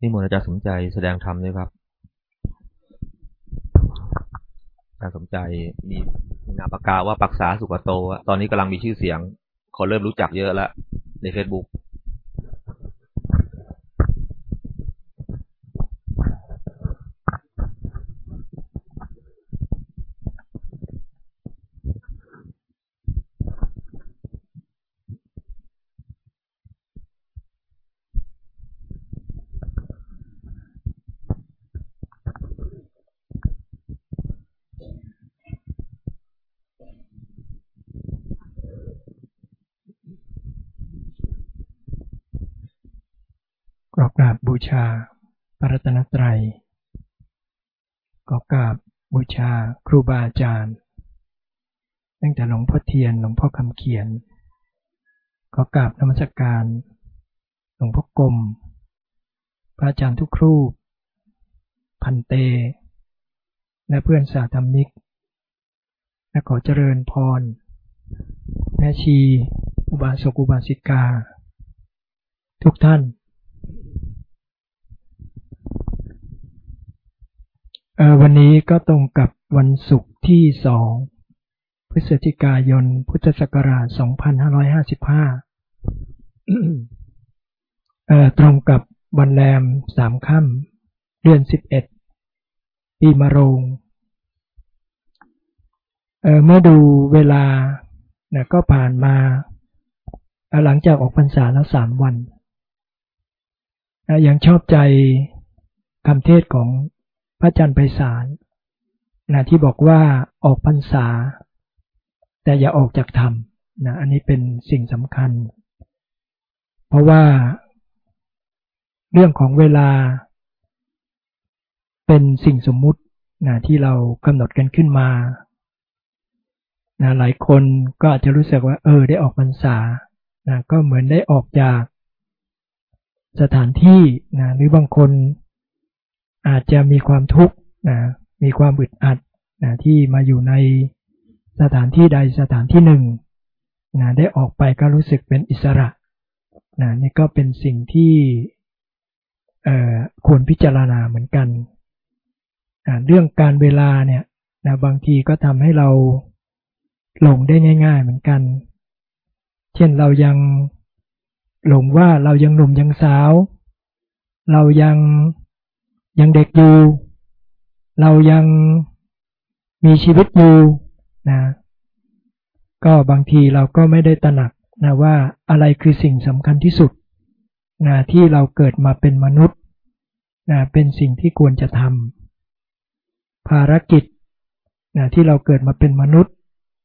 นี่มนอาจารย์สมใจแสดงธรรมด้วยครับอาจารย์สมใจมีนามปากกาว่าปักษาสุกโต ตอนนี้กำลังมีชื่อเสียง คนเริ่มรู้จักเยอะแล้วในเฟซบุ๊กบู ชาพระรัตนตรัยก็กราบบูชาครูบาอาจารย์ ตั้งแต่หลวงพ่อเทียนหลวงพ่อคำเขียน ก็กราบนมัสการ หลวงพ่อกรมพระอาจารย์ทุกครูพันเต และเพื่อนสาธรรมิก และขอเจริญพร แม่ชี อุบาสกอุบาสิกา ทุกท่าน วันนี้ก็ตรงกับวันศุกร์ที่สองพฤศจิกายน พุทธศักราช 2555ตรงกับวันแรมสามค่ำเดือน 11 ปีมะโรงเเมื่อดูเวลานะก็ผ่านมาหลังจากออกพรรษาแล้วสามวันยังชอบใจคำเทศของ พระอาจารย์ไพศาลนะที่บอกว่าออกพรรษา แต่อย่าออกจากธรรมนะอันนี้เป็นสิ่งสำคัญ เพราะว่าเรื่องของเวลา เป็นสิ่งสมมุตินะที่เรากำหนดกันขึ้นมานะหลายคนก็อาจจะรู้สึกว่า เออ ได้ออกพรรษานะก็เหมือนได้ออกจากสถานที่นะหรือบางคน อาจจะมีความทุกข์นะมีความอึดอัดนะที่มาอยู่ในสถานที่ใดสถานที่หนึ่งนะได้ออกไปก็รู้สึกเป็นอิสระนะนี่ก็เป็นสิ่งที่ควรพิจารณาเหมือนกันนะเรื่องการเวลาเนี่ยนะบางทีก็ทำให้เราหลงได้ง่าย ๆเหมือนกัน เช่นเรายังหลงว่าเรายังหนุ่มยังสาว เรายัง ยังเด็กอยู่ เรายังมีชีวิตอยู่นะ ก็บางทีเราก็ไม่ได้ตระหนักนะว่าอะไรคือสิ่งสำคัญที่สุดนะที่เราเกิดมาเป็นมนุษย์นะเป็นสิ่งที่ควรจะทำภารกิจนะที่เราเกิดมาเป็นมนุษย์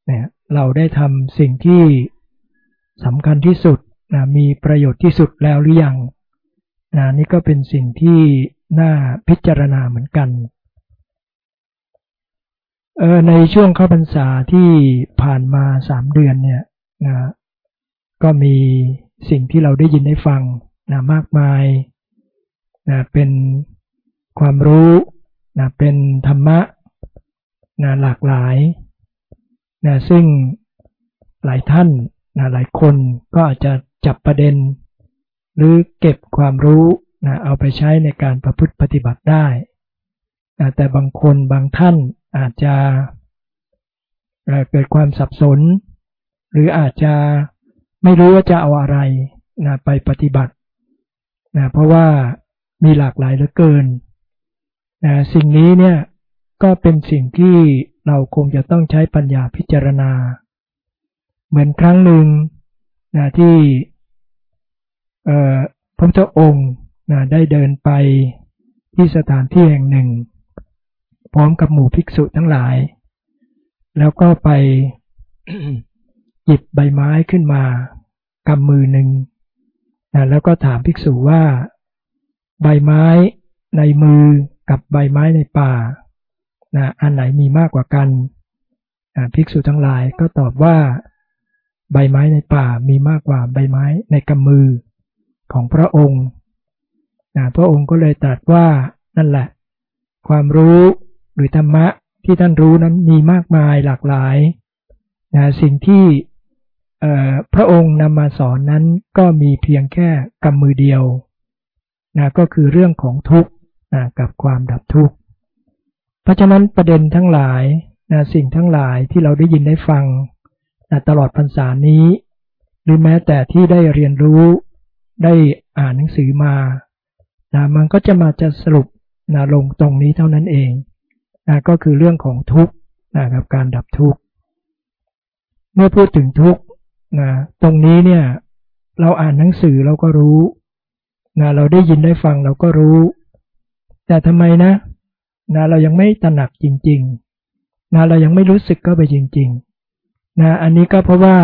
เนี่ยเราได้ทำสิ่งที่สำคัญที่สุดนะมีประโยชน์ที่สุดแล้วหรือยังนะนี่ก็เป็นสิ่งที่ น่าพิจารณาเหมือนกันเออในช่วงเข้าพรรษาที่ผ่านมาสามเดือนเนี่ยนะก็มีสิ่งที่เราได้ยินได้ฟังนะมากมายนะเป็นความรู้นะเป็นธรรมะนะหลากหลายนะซึ่งหลายท่านนะหลายคนก็อาจจะจับประเด็น หรือเก็บความรู้ นะเอาไปใช้ในการประพฤติปฏิบัติได้นะแต่บางคนบางท่านอาจจะเกิดความสับสน หรืออาจจะไม่รู้ว่าจะเอาอะไรนะไปปฏิบัตินะเพราะว่ามีหลากหลายเหลือเกินนะสิ่งนี้เนี่ยก็เป็นสิ่งที่เราคงจะต้องใช้ปัญญาพิจารณา เหมือนครั้งหนึ่งนะที่พระเจ้าองค์ นะได้เดินไปที่สถานที่แห่งหนึ่ง พร้อมกับหมู่ภิกษุทั้งหลาย แล้วก็ไปหยิบใบไม้ขึ้นมากำมือหนึ่งนะแล้วก็ถามภิกษุว่า ใบไม้ในมือกับใบไม้ในป่านะอันไหนมีมากกว่ากันภิกษุทั้งหลายก็ตอบว่า ใบไม้ในป่ามีมากกว่าใบไม้ในกำมือของพระองค์นะ พระองค์ก็เลยตรัสว่านั่นแหละ ความรู้หรือธรรมะที่ท่านรู้นั้นมีมากมายหลากหลายนะสิ่งที่พระองค์นำมาสอนนั้นก็มีเพียงแค่กำมือเดียวนะก็คือเรื่องของทุกข์นะกับความดับทุกข์เพราะฉะนั้นประเด็นทั้งหลายนะสิ่งทั้งหลายที่เราได้ยินได้ฟังนะตลอดพรรษานี้ หรือแม้แต่ที่ได้เรียนรู้ได้อ่านหนังสือมา นะมันก็จะมาจะสรุปนะลงตรงนี้เท่านั้นเองนะก็คือเรื่องของทุกข์นะกับการดับทุกข์เมื่อพูดถึงทุกข์นะตรงนี้เนี่ยเราอ่านหนังสือเราก็รู้นะเราได้ยินได้ฟังเราก็รู้ แต่ทำไมนะนะเรายังไม่ตระหนักจริงๆนะเรายังไม่รู้สึกก็ไปจริงๆนะอันนี้ก็เพราะว่า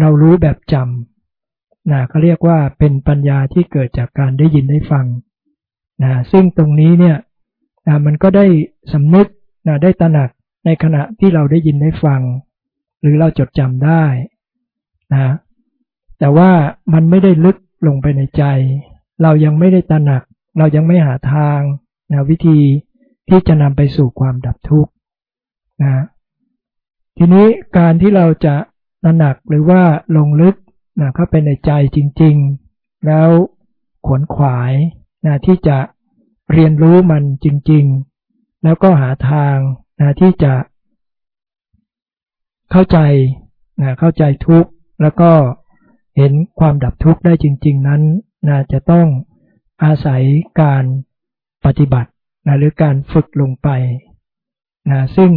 เรารู้แบบจำ นะเขาเรียกว่าเป็นปัญญาที่เกิดจากการได้ยินได้ฟังนะซึ่งตรงนี้เนี่ยนะมันก็ได้สำนึกนะได้ตระหนักในขณะที่เราได้ยินได้ฟัง หรือเราจดจำได้นะแต่ว่ามันไม่ได้ลึกลงไปในใจ เรายังไม่ได้ตระหนัก เรายังไม่หาทางนะวิธีที่จะนำไปสู่ความดับทุกข์นะทีนี้การที่เราจะตระหนักหรือว่าลงลึก นะเข้าไปในใจจริง ๆ แล้วขวนขวายนะที่จะเรียนรู้มันจริง ๆ แล้วก็หาทางนะที่จะเข้าใจนะเข้าใจทุกข์แล้วก็เห็นความดับทุกข์ได้จริง ๆ นั้นนะจะต้องอาศัยการปฏิบัตินะหรือการฝึกลงไปนะซึ่ง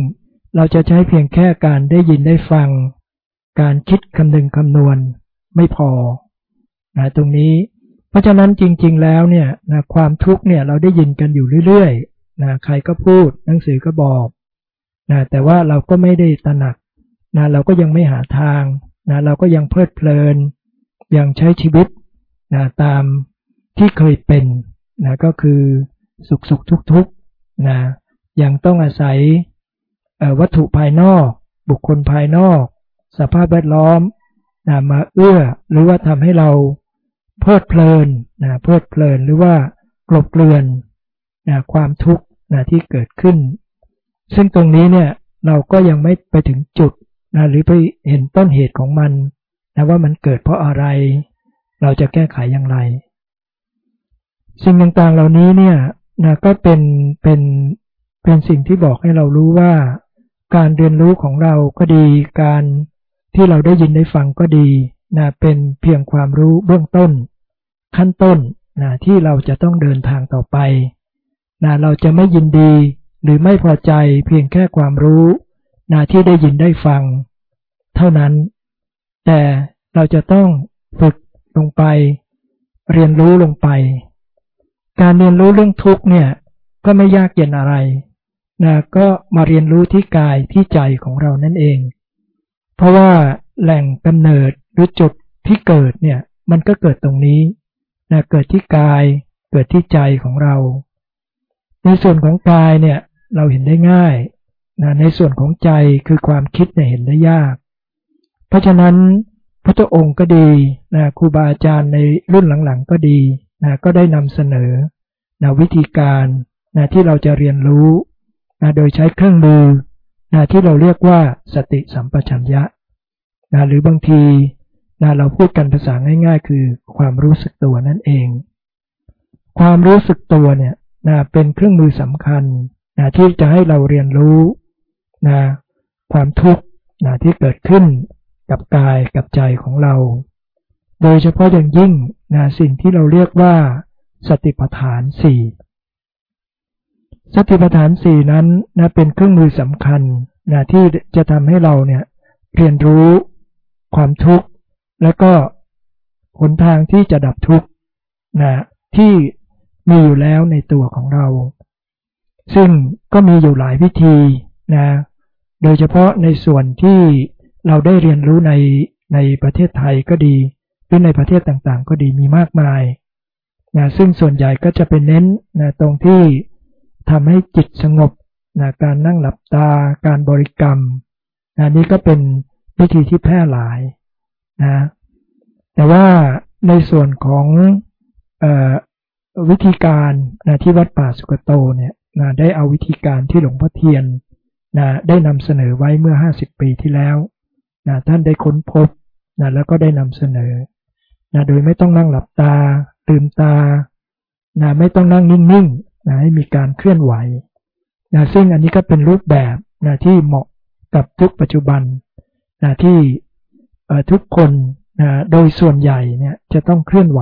เราจะใช้เพียงแค่การได้ยินได้ฟัง การคิดคำนึงคำนวณ ไม่พอนะตรงนี้ เพราะฉะนั้นจริง ๆ แล้วเนี่ยนะความทุกข์เนี่ยเราได้ยินกันอยู่เรื่อยๆนะใครก็พูดหนังสือก็บอกนะแต่ว่าเราก็ไม่ได้ตระหนักนะเราก็ยังไม่หาทางนะเราก็ยังเพลิดเพลิน ยังใช้ชีวิตนะตามที่เคยเป็นนะก็คือสุขสุขทุกทุกนะยังต้องอาศัยวัตถุภายนอก บุคคลภายนอก สภาพแวดล้อม นะมาเอื้อหรือว่าทำให้เราเพลิดเพลินนะเพลิดเพลินหรือว่ากลบเกลื่อนนะความทุกข์นะที่เกิดขึ้น ซึ่งตรงนี้เนี่ยเราก็ยังไม่ไปถึงจุดนะหรือไปเห็นต้นเหตุของมันนะว่ามันเกิดเพราะอะไร เราจะแก้ไขอย่างไร สิ่งต่างๆเหล่านี้เนี่ยนะก็เป็นเป็นเป็นสิ่งที่บอกให้เรารู้ว่า การเรียนรู้ของเราก็ดีการ ที่เราได้ยินได้ฟังก็ดีนะเป็นเพียงความรู้เบื้องต้น ขั้นต้นนะที่เราจะต้องเดินทางต่อไปนะเราจะไม่ยินดีหรือไม่พอใจเพียงแค่ความรู้นะที่ได้ยินได้ฟัง เท่านั้น แต่เราจะต้องฝึกลงไป เรียนรู้ลงไป การเรียนรู้เรื่องทุกเนี่ยก็ไม่ยากเย็นอะไรนะก็มาเรียนรู้ที่กายที่ใจของเรานั่นเอง เพราะว่าแหล่งกำเนิดหรือจุดที่เกิดเนี่ย มันก็เกิดตรงนี้นะเกิดที่กาย เกิดที่ใจของเรา ในส่วนของกายเนี่ยเราเห็นได้ง่ายนะในส่วนของใจคือความคิดเนี่ยเห็นได้ยาก เพราะฉะนั้นพระองค์ก็ดีนะครูบาอาจารย์ในรุ่นหลังๆก็ดีนะก็ได้นำเสนอนะวิธีการนะที่เราจะเรียนรู้นะโดยใช้เครื่องมือ นะที่เราเรียกว่าสติสัมปชัญญะนะหรือบางทีนะเราพูดกันภาษาง่าย ๆ คือความรู้สึกตัวนั่นเอง ความรู้สึกตัวเนี่ยนะเป็นเครื่องมือสำคัญนะที่จะให้เราเรียนรู้นะความทุกข์นะที่เกิดขึ้นกับกายกับใจของเรา โดยเฉพาะอย่างยิ่งนะสิ่งที่เราเรียกว่าสติปัฏฐานสี่ สติปัฏฐานสี่นั้นนะเป็นเครื่องมือสำคัญนะที่จะทำให้เราเนี่ยเรียนรู้ความทุกข์ และก็หนทางที่จะดับทุกข์นะที่มีอยู่แล้วในตัวของเรา ซึ่งก็มีอยู่หลายวิธีนะโดยเฉพาะในส่วนที่เราได้เรียนรู้ในในประเทศไทยก็ดีหรือในประเทศต่างๆ ก็ดีมีมากมายนะซึ่งส่วนใหญ่ก็จะเป็นเน้นนะตรงที่ ทำให้จิตสงบนะการนั่งหลับตา การบริกรรมนะนี่ก็เป็นวิธีที่แพร่หลายนะแต่ว่าในส่วนของอวิธีการนะที่วัดป่าสุกโตเนี่ยนะได้เอาวิธีการที่หลวงพ่อเทียนนะได้นำเสนอไว้เมื่อ 50 ปีที่แล้วนะท่านได้ค้นพบนะแล้วก็ได้นำเสนอนะโดยไม่ต้องนั่งหลับตาลืมตานะไม่ต้องนั่งนิ่งๆ นะให้มีการเคลื่อนไหวนะซึ่งอันนี้ก็เป็นรูปแบบนะที่เหมาะกับทุกปัจจุบันนะที่ทุกคนนะโดยส่วนใหญ่เนี่ยจะต้องเคลื่อนไหว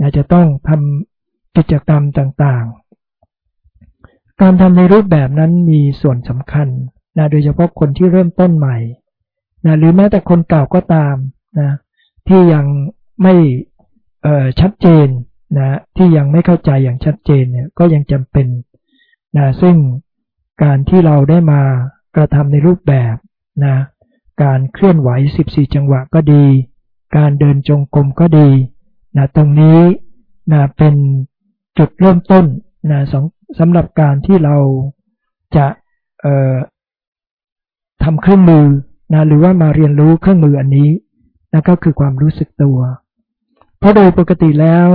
นะจะต้องทำกิจกรรมต่างๆ การทำในรูปแบบนั้นมีส่วนสำคัญนะโดยเฉพาะคนที่เริ่มต้นใหม่นะหรือแม้แต่คนเก่าก็ตามนะที่ยังไม่ชัดเจน นะที่ยังไม่เข้าใจอย่างชัดเจนเนี่ยก็ยังจำเป็นนะซึ่งการที่เราได้มากระทำในรูปแบบนะการเคลื่อนไหว 14 จังหวะก็ดี การเดินจงกรมก็ดีนะตรงนี้นะเป็นจุดเริ่มต้นนะสำหรับการที่เราจะทำเครื่องมือนะหรือว่ามาเรียนรู้เครื่องมืออันนี้นะก็คือความรู้สึกตัว เพราะโดยปกติแล้ว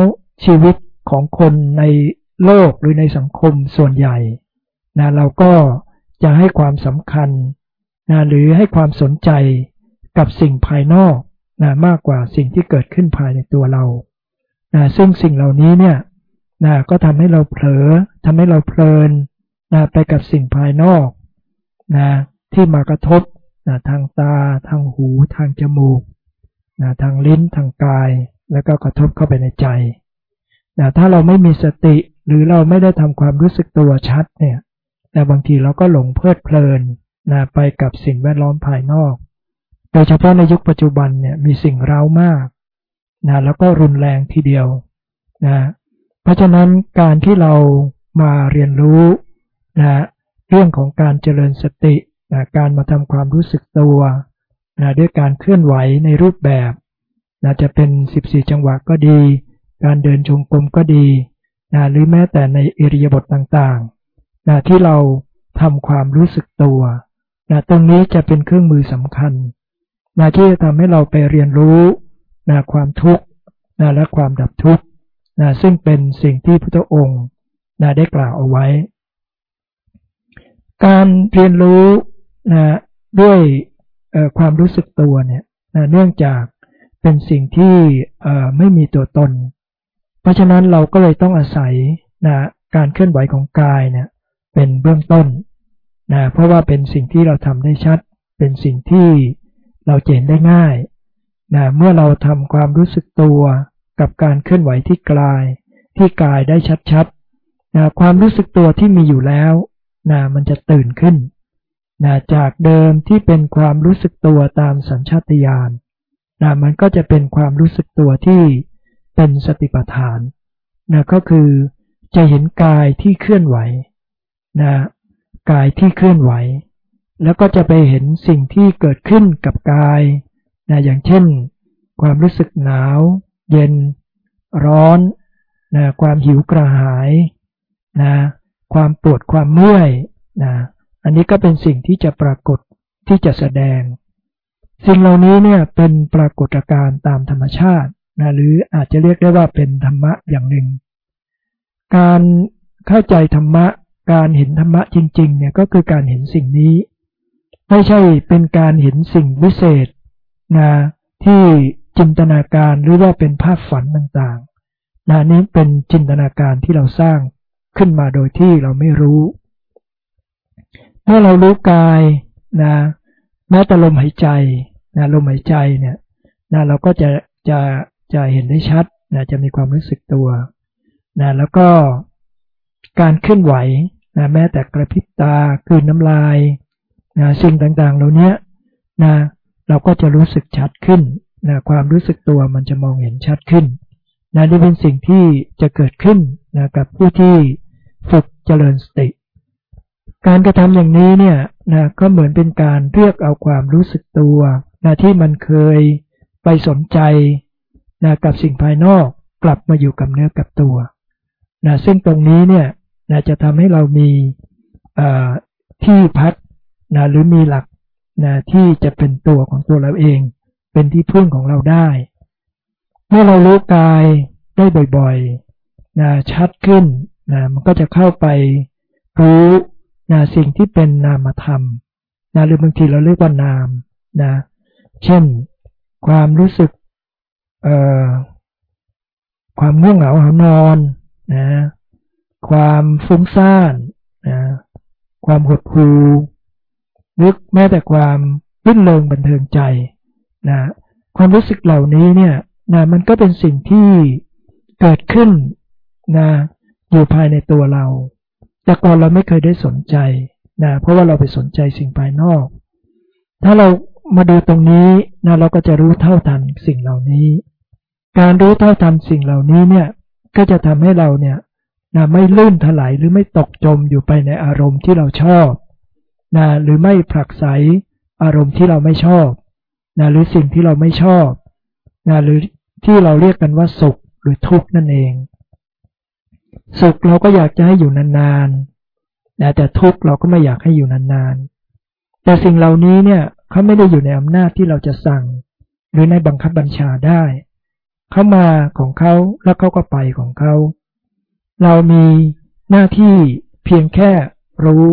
ชีวิตของคนในโลกหรือในสังคมส่วนใหญ่นะเราก็จะให้ความสำคัญนะหรือให้ความสนใจกับสิ่งภายนอกนะมากกว่าสิ่งที่เกิดขึ้นภายในตัวเรานะซึ่งสิ่งเหล่านี้เนี่ยนะก็ทำให้เราเผลอทำให้เราเพลินนะไปกับสิ่งภายนอกนะที่มากระทบนะทางตา ทางหู ทางจมูกนะทางลิ้น ทางกาย แล้วก็กระทบเข้าไปในใจ นะถ้าเราไม่มีสติหรือเราไม่ได้ทำความรู้สึกตัวชัดเนี่ยแต่บางทีเราก็หลงเพลิดเพลินนะไปกับสิ่งแวดล้อมภายนอก โดยเฉพาะในยุคปัจจุบันเนี่ยมีสิ่งเร้ามากนะแล้วก็รุนแรงทีเดียวนะเพราะฉะนั้นการที่เรามาเรียนรู้นะเรื่องของการเจริญสตินะการมาทำความรู้สึกตัวนะด้วยการเคลื่อนไหวในรูปแบบนะจะเป็น 14 จังหวะก็ดี การเดินชงกลมก็ดีนะหรือแม้แต่ในอิริยาบถต่างๆนะที่เราทำความรู้สึกตัวนะตรงนี้จะเป็นเครื่องมือสำคัญนะที่จะทำให้เราไปเรียนรู้นะความทุกข์นะและความดับทุกข์นะซึ่งเป็นสิ่งที่พระองค์นะได้กล่าวเอาไว้ การเรียนรู้นะด้วยความรู้สึกตัวเนี่ยนะเนื่องจากเป็นสิ่งที่ไม่มีตัวตน เพราะฉะนั้นเราก็เลยต้องอาศัยนะการเคลื่อนไหวของกายเนี่ยเป็นเบื้องต้นนะเพราะว่าเป็นสิ่งที่เราทำได้ชัด เป็นสิ่งที่เราเจนได้ง่ายนะเมื่อเราทำความรู้สึกตัวกับการเคลื่อนไหวที่กาย ที่กายได้ชัดๆนะความรู้สึกตัวที่มีอยู่แล้วนะมันจะตื่นขึ้นนะจากเดิมที่เป็นความรู้สึกตัวตามสัญชาตญาณนะมันก็จะเป็นความรู้สึกตัวที่ เป็นสติปัฏฐานนะก็คือจะเห็นกายที่เคลื่อนไหวนะกายที่เคลื่อนไหว แล้วก็จะไปเห็นสิ่งที่เกิดขึ้นกับกายนะอย่างเช่น ความรู้สึกหนาว เย็น ร้อนนะความหิวกระหายนะความปวดความเมื่อยนะอันนี้ก็เป็นสิ่งที่จะปรากฏที่จะแสดง สิ่งเหล่านี้เนี่ยเป็นปรากฏการณ์ตามธรรมชาติ นะหรืออาจจะเรียกได้ว่าเป็นธรรมะอย่างหนึ่ง การเข้าใจธรรมะ การเห็นธรรมะจริงๆเนี่ยก็คือการเห็นสิ่งนี้ ไม่ใช่เป็นการเห็นสิ่งวิเศษนะที่จินตนาการหรือว่าเป็นภาพฝันต่างๆนะนี้เป็นจินตนาการที่เราสร้างขึ้นมาโดยที่เราไม่รู้ เมื่อเรารู้กายนะแม้แต่ลมหายใจนะลมหายใจเนี่ยนะเราก็จะจะ จะเห็นได้ชัดนะจะมีความรู้สึกตัวนะแล้วก็การเคลื่อนไหวนะแม้แต่กระพริบตาคืนน้ำลายนะสิ่งต่างๆ เหล่านี้นะเราก็จะรู้สึกชัดขึ้นนะความรู้สึกตัวมันจะมองเห็นชัดขึ้นนะนี่เป็นสิ่งที่จะเกิดขึ้นนะกับผู้ที่ฝึกเจริญสติ การกระทำอย่างนี้เนี่ยนะก็เหมือนเป็นการเรียกเอาความรู้สึกตัวนะที่มันเคยไปสนใจ นะกับสิ่งภายนอกกลับมาอยู่กับเนื้อกับตัวนะซึ่งตรงนี้เนี่ยนะจะทำให้เรามีที่พักนะหรือมีหลักนะที่จะเป็นตัวของตัวเราเอง เป็นที่พึ่งของเราได้ เมื่อเรารู้กายได้บ่อยๆนะชัดขึ้นนะมันก็จะเข้าไปรู้นะสิ่งที่เป็นนามธรรมนะหรือบางทีเราเรียกว่านามนะเช่น ความรู้สึก ความง่วงเหงาหานอนนะความฟุ้งซ่านนะความหดหู่นึกแม้แต่ความรื่นเริงบันเทิงใจนะความรู้สึกเหล่านี้เนี่ยนะมันก็เป็นสิ่งที่เกิดขึ้นนะอยู่ภายในตัวเรา แต่ก่อนเราไม่เคยได้สนใจนะเพราะว่าเราไปสนใจสิ่งภายนอก ถ้าเรามาดูตรงนี้นะเราก็จะรู้เท่าทันสิ่งเหล่านี้ การรู้เท่าทันสิ่งเหล่านี้เนี่ยก็จะทำให้เราเนี่ยนะไม่ลื่นถลายหรือไม่ตกจมอยู่ไปในอารมณ์ที่เราชอบนะหรือไม่ผลักไสอารมณ์ที่เราไม่ชอบนะหรือสิ่งที่เราไม่ชอบนะหรือที่เราเรียกกันว่าสุขหรือทุกข์นั่นเอง สุขเราก็อยากจะให้อยู่นานๆนะแต่ทุกข์เราก็ไม่อยากให้อยู่นานๆ แต่สิ่งเหล่านี้เนี่ยเขาไม่ได้อยู่ในอำนาจที่เราจะสั่ง หรือในบังคับบัญชาได้ เขามาของเขาแล้วเขาก็ไปของเขาเรามีหน้าที่เพียงแค่รู้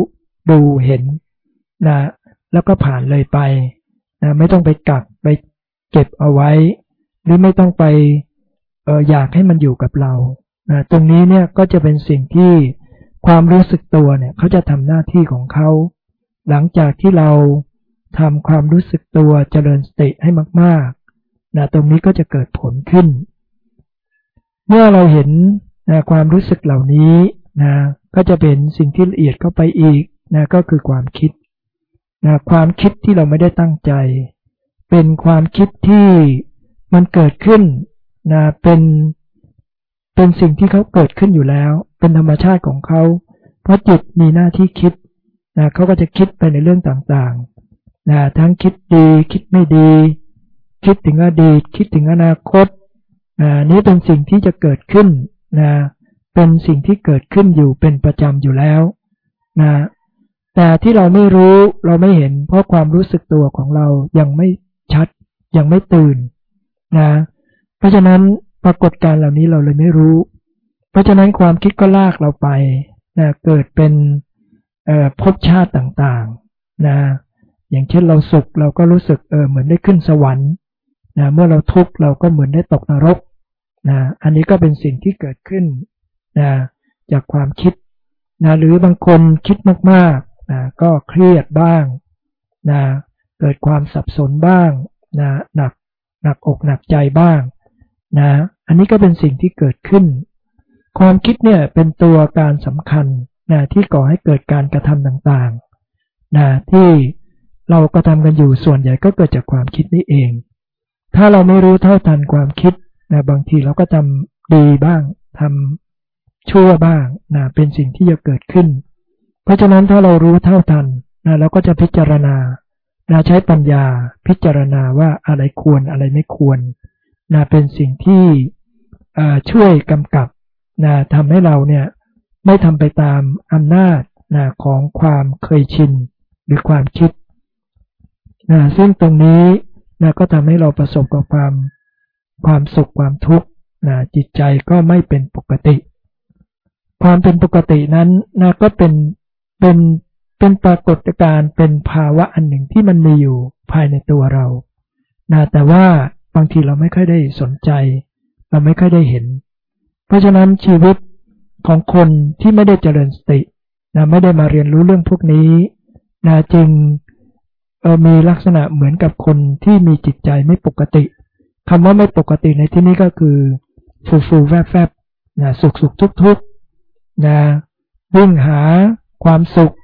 ดูเห็นนะแล้วก็ผ่านเลยไปนะไม่ต้องไปกักไปเก็บเอาไว้ หรือไม่ต้องไปเอออยากให้มันอยู่กับเรานะตรงนี้เนี่ยก็จะเป็นสิ่งที่ความรู้สึกตัวเนี่ยเขาจะทำหน้าที่ของเขาหลังจากที่เราทำความรู้สึกตัวเจริญสติให้มากๆ นะตรงนี้ก็จะเกิดผลขึ้น เมื่อเราเห็นนะความรู้สึกเหล่านี้นะก็จะเป็นสิ่งที่ละเอียดเข้าไปอีกนะก็คือความคิดนะความคิดที่เราไม่ได้ตั้งใจ เป็นความคิดที่มันเกิดขึ้นนะเป็นเป็นสิ่งที่เขาเกิดขึ้นอยู่แล้ว เป็นธรรมชาติของเขาเพราะจิตมีหน้าที่คิดนะเขาก็จะคิดไปในเรื่องต่างๆนะทั้งคิดดีคิดไม่ดี คิดถึงอดีต คิดถึงอนาคตนะนี้เป็นสิ่งที่จะเกิดขึ้นนะเป็นสิ่งที่เกิดขึ้นอยู่เป็นประจำอยู่แล้วนะแต่ที่เราไม่รู้เราไม่เห็น เพราะความรู้สึกตัวของเรายังไม่ชัด ยังไม่ตื่นนะเพราะฉะนั้นปรากฏการเหล่านี้เราเลยไม่รู้ เพราะฉะนั้นความคิดก็ลากเราไปนะเกิดเป็นภพชาติต่างๆนะอย่างเช่นเราสุขเราก็รู้สึกเออเหมือนได้ขึ้นสวรรค์ นะเมื่อเราทุกข์เราก็เหมือนได้ตกนรกนะอันนี้ก็เป็นสิ่งที่เกิดขึ้นนะจากความคิดนะหรือบางคนคิดมากๆนะก็เครียดบ้างนะเกิดความสับสนบ้างนะหนักหนักอกหนักใจบ้างนะอันนี้ก็เป็นสิ่งที่เกิดขึ้น ความคิดเนี่ยเป็นตัวการสำคัญนะที่ก่อให้เกิดการกระทำต่างๆนะที่เรากระทำกันอยู่ส่วนใหญ่ก็เกิดจากความคิดนี่เอง ถ้าเราไม่รู้เท่าทันความคิดนะบางทีเราก็ทำดีบ้างทำชั่วบ้างนะเป็นสิ่งที่จะเกิดขึ้น เพราะฉะนั้นถ้าเรารู้เท่าทันนะเราก็จะพิจารณานะใช้ปัญญาพิจารณาว่าอะไรควรอะไรไม่ควรนะเป็นสิ่งที่ช่วยกำกับนะทำให้เราเนี่ยไม่ทำไปตามอำนาจนะของความเคยชินหรือความคิดนะซึ่งตรงนี้ นะก็ทำให้เราประสบกับความความสุขความทุกข์นะจิตใจก็ไม่เป็นปกติ ความเป็นปกตินั้นนะก็เป็นเป็นเป็นปรากฏการณ์เป็นภาวะอันหนึ่งที่มันมีอยู่ภายในตัวเรานะแต่ว่าบางทีเราไม่ค่อยได้สนใจ เราไม่ค่อยได้เห็น เพราะฉะนั้นชีวิตของคนที่ไม่ได้เจริญสตินะไม่ได้มาเรียนรู้เรื่องพวกนี้นะจึง มีลักษณะเหมือนกับคนที่มีจิตใจไม่ปกติคำว่าไม่ปกติในที่นี้ก็คือฟูฟูแวบแวบนะสุขสุขทุกทุกนะวิ่งหาความสุข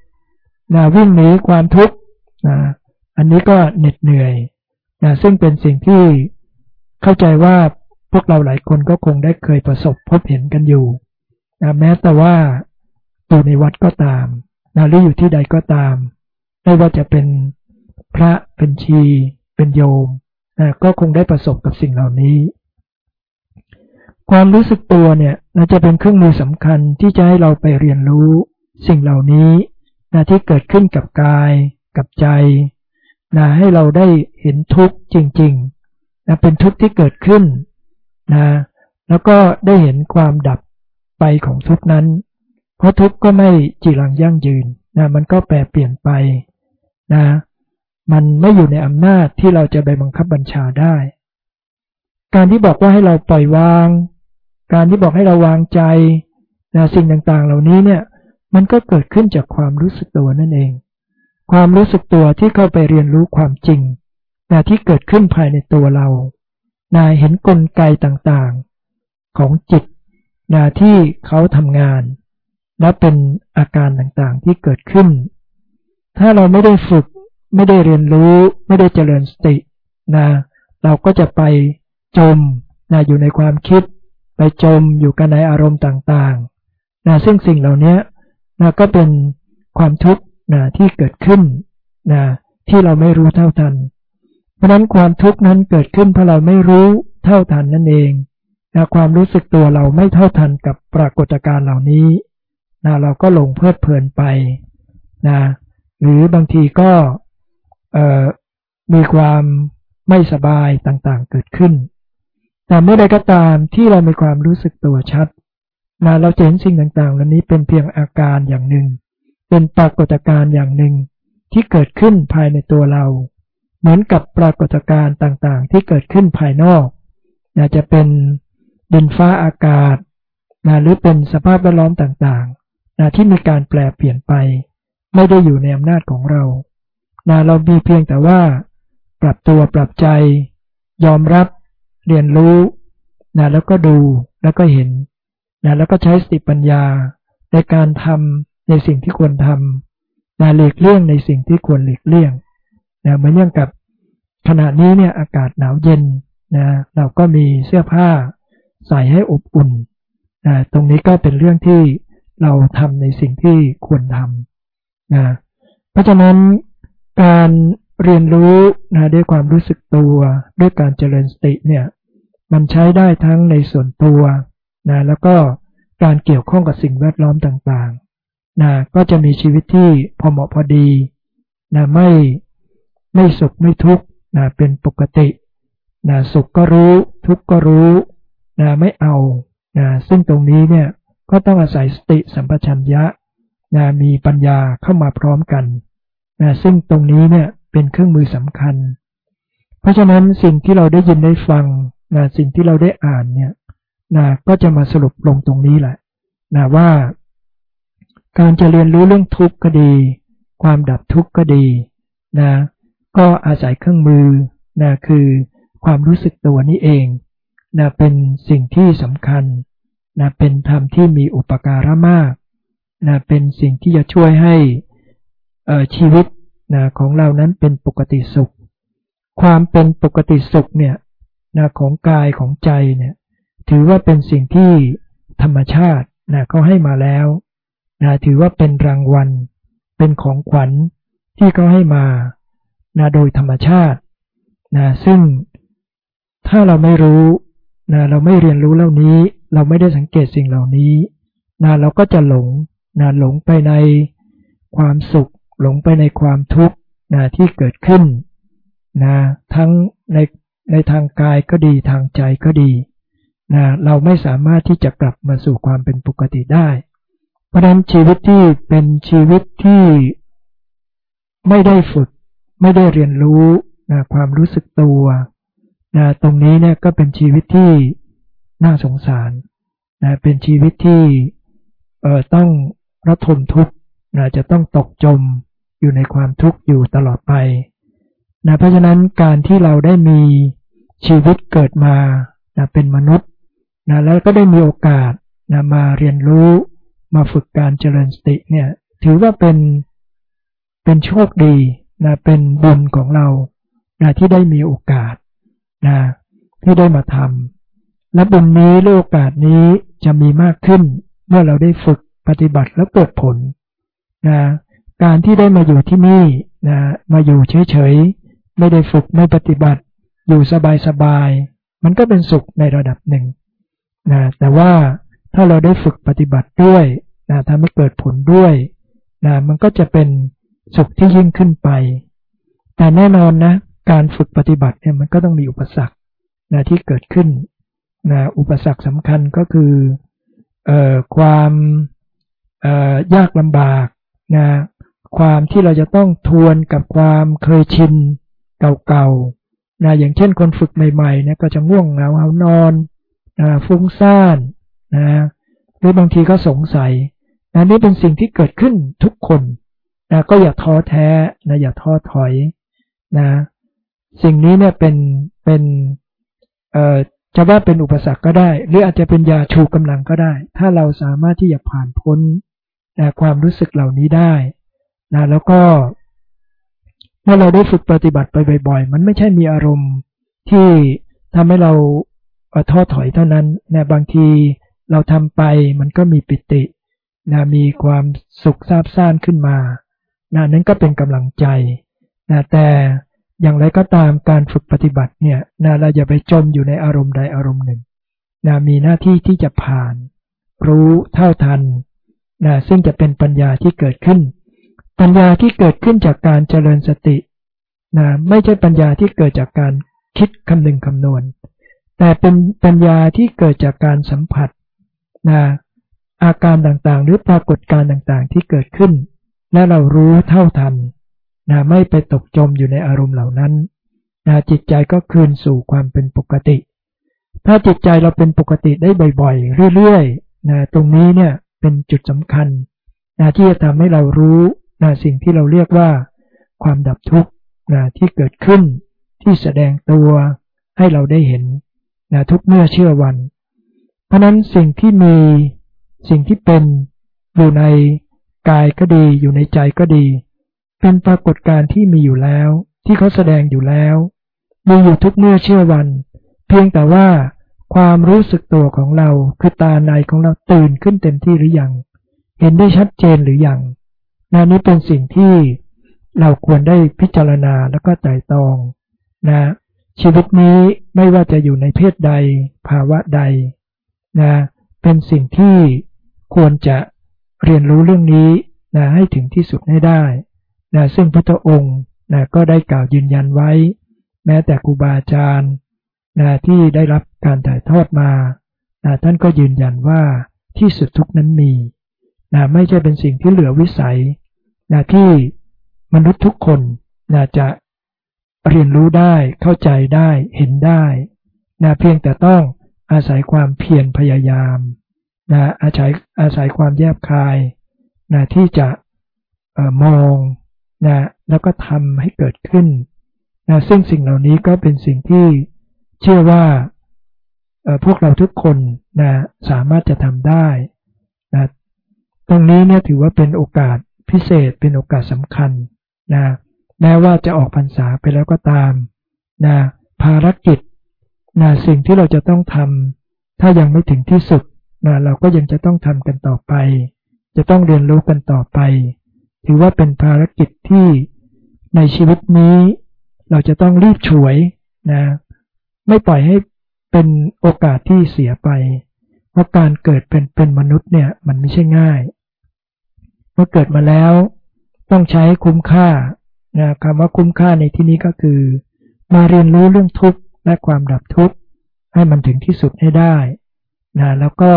นะวิ่งหนีความทุกข์นะอันนี้ก็เหน็ดเหนื่อยนะซึ่งเป็นสิ่งที่เข้าใจว่าพวกเราหลายคนก็คงได้เคยประสบพบเห็นกันอยู่นะแม้แต่ว่าอยู่ในวัดก็ตามนะหรืออยู่ที่ใดก็ตาม ไม่ว่าจะเป็น พระเป็นชี เป็นโยมนะก็คงได้ประสบกับสิ่งเหล่านี้ ความรู้สึกตัวเนี่ยน่าจะเป็นเครื่องมือสำคัญที่จะให้เราไปเรียนรู้ สิ่งเหล่านี้นะที่เกิดขึ้นกับกาย กับใจนะให้เราได้เห็นทุกข์จริงๆนะเป็นทุกข์ที่เกิดขึ้นนะแล้วก็ได้เห็นความดับไปของทุกข์นั้น เพราะทุกข์ก็ไม่จีรังยั่งยืนนะมันก็แปรเปลี่ยนไปนะ มันไม่อยู่ในอำนาจที่เราจะไปบังคับบัญชาได้ การที่บอกว่าให้เราปล่อยวาง การที่บอกให้เราวางใจนะสิ่งต่างๆ เหล่านี้เนี่ย มันก็เกิดขึ้นจากความรู้สึกตัวนั่นเอง ความรู้สึกตัวที่เข้าไปเรียนรู้ความจริงนะที่เกิดขึ้นภายในตัวเรานะเห็นนกลไกต่างๆ ของจิตนะที่เขาทำงาน และเป็นอาการต่างๆที่เกิดขึ้น ถ้าเราไม่ได้ฝึก ไม่ได้เรียนรู้ ไม่ได้เจริญสตินะเราก็จะไปจมนะอยู่ในความคิด ไปจมอยู่กันในอารมณ์ต่างๆนะซึ่งสิ่งเหล่านี้นะก็เป็นความทุกข์นะที่เกิดขึ้นนะที่เราไม่รู้เท่าทัน เพราะนั้นความทุกข์นั้นเกิดขึ้นเพราะเราไม่รู้เท่าทันนั่นเองนะความรู้สึกตัวเราไม่เท่าทันกับปรากฏการณ์เหล่านี้นะเราก็หลงเพลิดเพลินไปนะหรือบางทีก็ มีความไม่สบายต่างๆ เกิดขึ้น แต่เมื่อใดก็ตามที่เรามีความรู้สึกตัวชัดนะเราเห็นสิ่งต่างๆเหล่านี้เป็นเพียงอาการอย่างหนึ่ง เป็นปรากฏการณ์อย่างหนึ่งที่เกิดขึ้นภายในตัวเรา เหมือนกับปรากฏการณ์ต่างๆ ที่เกิดขึ้นภายนอกนะจะเป็นดินฟ้าอากาศนะหรือเป็นสภาพแวดล้อมต่างๆนะที่มีการแปลเปลี่ยนไป ไม่ได้อยู่ในอำนาจของเรา นะเรามีเพียงแต่ว่า ปรับตัวปรับใจ ยอมรับ เรียนรู้นะแล้วก็ดูแล้วก็เห็นนะแล้วก็ใช้สติปัญญาในการทำในสิ่งที่ควรทำนะหลีกเลี่ยงในสิ่งที่ควรหลีกเลี่ยงนะเหมือนอย่างกับขณะนี้เนี่ยอากาศหนาวเย็นนะเราก็มีเสื้อผ้าใส่ให้อบอุ่นนะตรงนี้ก็เป็นเรื่องที่เราทำในสิ่งที่ควรทำนะเพราะฉะนั้น การเรียนรู้นะด้วยความรู้สึกตัว ด้วยการเจริญสติเนี่ยมันใช้ได้ทั้งในส่วนตัวนะแล้วก็การเกี่ยวข้องกับสิ่งแวดล้อมต่างๆนะก็จะมีชีวิตที่พอเหมาะพอดีนะไม่ไม่สุขไม่ทุกข์นะเป็นปกตินะสุขก็รู้ ทุกข์ก็รู้นะไม่เอานะซึ่งตรงนี้เนี่ยก็ต้องอาศัยสติสัมปชัญญะนะมีปัญญาเข้ามาพร้อมกัน นะซึ่งตรงนี้เนี่ยเป็นเครื่องมือสำคัญ เพราะฉะนั้นสิ่งที่เราได้ยินได้ฟังนะสิ่งที่เราได้อ่านเนี่ยนะก็จะมาสรุปลงตรงนี้แหละนะว่าการจะเรียนรู้เรื่องทุกข์ก็ดี ความดับทุกข์ก็ดีนะก็อาศัยเครื่องมือนะคือความรู้สึกตัวนี้เองนะเป็นสิ่งที่สำคัญนะเป็นธรรมที่มีอุปการะมากนะเป็นสิ่งที่จะช่วยให้ ชีวิตนะของเรานั้นเป็นปกติสุข ความเป็นปกติสุขเนี่ยนะของกายของใจเนี่ยถือว่าเป็นสิ่งที่ธรรมชาตินะเขาให้มาแล้วนะถือว่าเป็นรางวัล เป็นของขวัญที่เขาให้มานะโดยธรรมชาตินะซึ่งถ้าเราไม่รู้นะเราไม่เรียนรู้เหล่านี้ เราไม่ได้สังเกตสิ่งเหล่านี้นะเราก็จะหลงนะหลงไปในความสุข หลงไปในความทุกข์นะที่เกิดขึ้นนะทั้งในในทางกายก็ดีทางใจก็ดีนะเราไม่สามารถที่จะกลับมาสู่ความเป็นปกติได้ เพราะนั้นชีวิตที่เป็นชีวิตที่ไม่ได้ฝึก ไม่ได้เรียนรู้นะความรู้สึกตัวนะตรงนี้เนี่ยก็เป็นชีวิตที่น่าสงสารนะเป็นชีวิตที่เอ่อต้องระทมทุกข์นะจะต้องตกจม อยู่ในความทุกข์อยู่ตลอดไปนะเพราะฉะนั้นการที่เราได้มีชีวิตเกิดมานะเป็นมนุษย์นะแล้วก็ได้มีโอกาสนะมาเรียนรู้มาฝึกการเจริญสติเนี่ยถือว่าเป็นเป็นโชคดีนะเป็นบุญของเรานะที่ได้มีโอกาสนะที่ได้มาทำและบุญนี้โอกาสนี้จะมีมากขึ้น เมื่อเราได้ฝึกปฏิบัติแล้วเกิดผลนะ การที่ได้มาอยู่ที่นี่นะมาอยู่เฉยๆ ไม่ได้ฝึกไม่ปฏิบัติ อยู่สบายๆ มันก็เป็นสุขในระดับหนึ่งนะแต่ว่าถ้าเราได้ฝึกปฏิบัติด้วยนะทำให้เกิดผลด้วยนะมันก็จะเป็นสุขที่ยิ่งขึ้นไป แต่แน่นอนนะ การฝึกปฏิบัติเนี่ยมันก็ต้องมีอุปสรรคนะที่เกิดขึ้นนะอุปสรรคสำคัญก็คือออความยากลำบากนะ ความที่เราจะต้องทวนกับความเคยชินเก่าๆนะอย่างเช่นคนฝึกใหม่ๆนี่ยก็จะง่วงเหงาเอานอนนะฟุ้งซ่านนะหรืรือบางทีก็สงสัยนะนี่เป็นสิ่งที่เกิดขึ้นทุกคนนะก็อย่าท้อแท้นะอย่าท้อถอยนะสิ่งนี้เนี่ยเป็นเป็นเอ่อจะว่าเป็นอุปสรรคก็ได้ หรืออาจจะเป็นยาชูกำลังก็ได้ ถ้าเราสามารถที่จะผ่านพ้นนะความรู้สึกเหล่านี้ได้ นะแล้วก็เมื่อเราได้ฝึกปฏิบัติไปบ่อย ๆ มันไม่ใช่มีอารมณ์ที่ทำให้เราท้อถอยเท่านั้นนะบางทีเราทำไปมันก็มีปิตินะมีความสุขซาบซ่านขึ้นมานะนั้นก็เป็นกำลังใจนะแต่อย่างไรก็ตามการฝึกปฏิบัติเนี่ยนะเราอย่าไปจมอยู่ในอารมณ์ใดอารมณ์หนึ่งนะมีหน้าที่ที่จะผ่าน รู้เท่าทันนะซึ่งจะเป็นปัญญาที่เกิดขึ้น ปัญญาที่เกิดขึ้นจากการเจริญสตินะไม่ใช่ปัญญาที่เกิดจากการคิดคำนึงคำนวณ แต่เป็นปัญญาที่เกิดจากการสัมผัสนะอาการต่างๆ หรือปรากฏการต่างๆที่เกิดขึ้น และเรารู้เท่าทันนะไม่ไปตกจมอยู่ในอารมณ์เหล่านั้นนะจิตใจก็คืนสู่ความเป็นปกติ ถ้าจิตใจเราเป็นปกติได้บ่อยๆ เรื่อยๆนะตรงนี้เนี่ยเป็นจุดสำคัญนะที่จะทำให้เรารู้ นะสิ่งที่เราเรียกว่า ความดับทุกข์นะที่เกิดขึ้นที่แสดงตัวให้เราได้เห็นนะทุกเมื่อเชื่อวัน เพราะนั้นสิ่งที่มีสิ่งที่เป็นอยู่ในกายก็ดี อยู่ในใจก็ดี เป็นปรากฏการณ์ที่มีอยู่แล้ว ที่เขาแสดงอยู่แล้วมีอยู่ทุกเมื่อเชื่อวัน เพียงแต่ว่าความรู้สึกตัวของเราคือตาในของเราตื่นขึ้นเต็มที่หรือยัง เห็นได้ชัดเจนหรือยัง นานี้เป็นสิ่งที่เราควรได้พิจารณาแล้วก็ไต่ตองนะชีวิตนี้ไม่ว่าจะอยู่ในเพศใด ภาวะใดนะเป็นสิ่งที่ควรจะเรียนรู้เรื่องนี้นะให้ถึงที่สุดให้ได้นะซึ่งพระองค์นะก็ได้กล่าวยืนยันไว้ แม้แต่ครูบาอาจารย์นะที่ได้รับการถ่ายทอดมานะท่านก็ยืนยันว่าที่สุดทุกนั้นมี นะไม่ใช่เป็นสิ่งที่เหลือวิสัยนะที่มนุษย์ทุกคนนะจะเรียนรู้ได้เข้าใจได้เห็นได้นะเพียงแต่ต้องอาศัยความเพียรพยายามนะอาศัยอาศัยความแยบคายนะที่จะออมองนะแล้วก็ทำให้เกิดขึ้นนะซึ่งสิ่งเหล่านี้ก็เป็นสิ่งที่เชื่อว่าพวกเราทุกคนนะสามารถจะทำได้ ตรงนี้เนี่ยถือว่าเป็นโอกาสพิเศษเป็นโอกาสสำคัญนะแม้ว่าจะออกพรรษาไปแล้วก็ตามนะภารกิจนะสิ่งที่เราจะต้องทำถ้ายังไม่ถึงที่สุดนะเราก็ยังจะต้องทำกันต่อไป จะต้องเรียนรู้กันต่อไป ถือว่าเป็นภารกิจที่ในชีวิตนี้ เราจะต้องรีบฉวยนะไม่ปล่อยให้เป็นโอกาสที่เสียไป เพราะการเกิดเป็นเป็นมนุษย์เนี่ยมันไม่ใช่ง่าย เมื่อเกิดมาแล้วต้องใช้คุ้มค่านะคำว่าคุ้มค่าในที่นี้ก็คือ มาเรียนรู้เรื่องทุกข์และความดับทุกข์ให้มันถึงที่สุดให้ได้นะแล้วก็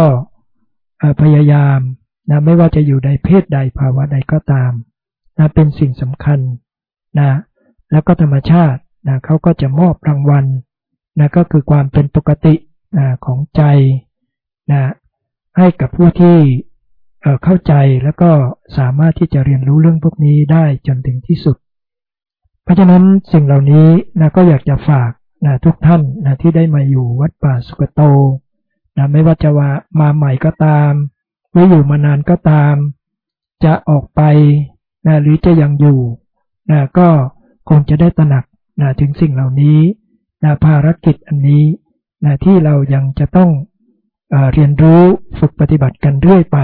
พยายามนะไม่ว่าจะอยู่ในเพศใดภาวะใดก็ตามนะเป็นสิ่งสำคัญนะแล้วก็ธรรมชาตินะเขาก็จะมอบรางวัลนะก็คือความเป็นปกตินะของใจนะให้กับผู้ที่ เข้าใจแล้วก็สามารถที่จะเรียนรู้เรื่องพวกนี้ได้จนถึงที่สุด เพราะฉะนั้นสิ่งเหล่านี้นะก็อยากจะฝากนะทุกท่านนะที่ได้มาอยู่วัดป่าสุกโตนะไม่ว่าจะว่ามาใหม่ก็ตามหรืออยู่มานานก็ตาม จะออกไปนะหรือจะยังอยู่นะก็คงจะได้ตระหนักนะถึงสิ่งเหล่านี้นะภารกิจอันนี้นะที่เรายังจะต้องเอเรียนรู้ฝึกปฏิบัติกันเรื่อยไป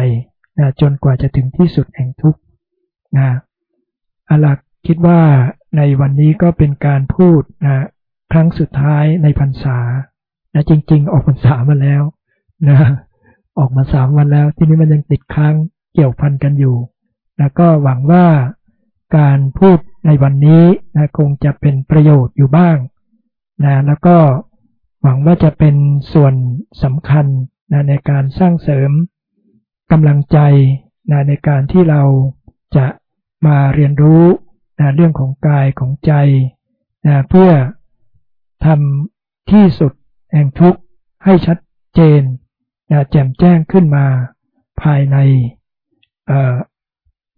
นะจนกว่าจะถึงที่สุดแห่งทุกนะอลักคิดว่าในวันนี้ก็เป็นการพูดนะครั้งสุดท้ายในพรรษานะจริง ๆ ออกพรรษามาแล้วนะออกมาสามวันแล้วที่นี้มันยังติดค้างเกี่ยวพันกันอยู่แล้วก็หวังว่าการพูดในวันนี้นะคงจะเป็นประโยชน์อยู่บ้างนะแล้วก็หวังว่าจะเป็นส่วนสำคัญนะในการสร้างเสริม กำลังใจนะในการที่เราจะมาเรียนรู้นะเรื่องของกายของใจนะเพื่อทำที่สุดแห่งทุกข์ให้ชัดเจนนะแจ่มแจ้งขึ้นมาภายใน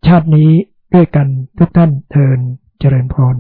ชาตินี้ด้วยกันทุกท่านเทินเจริญพร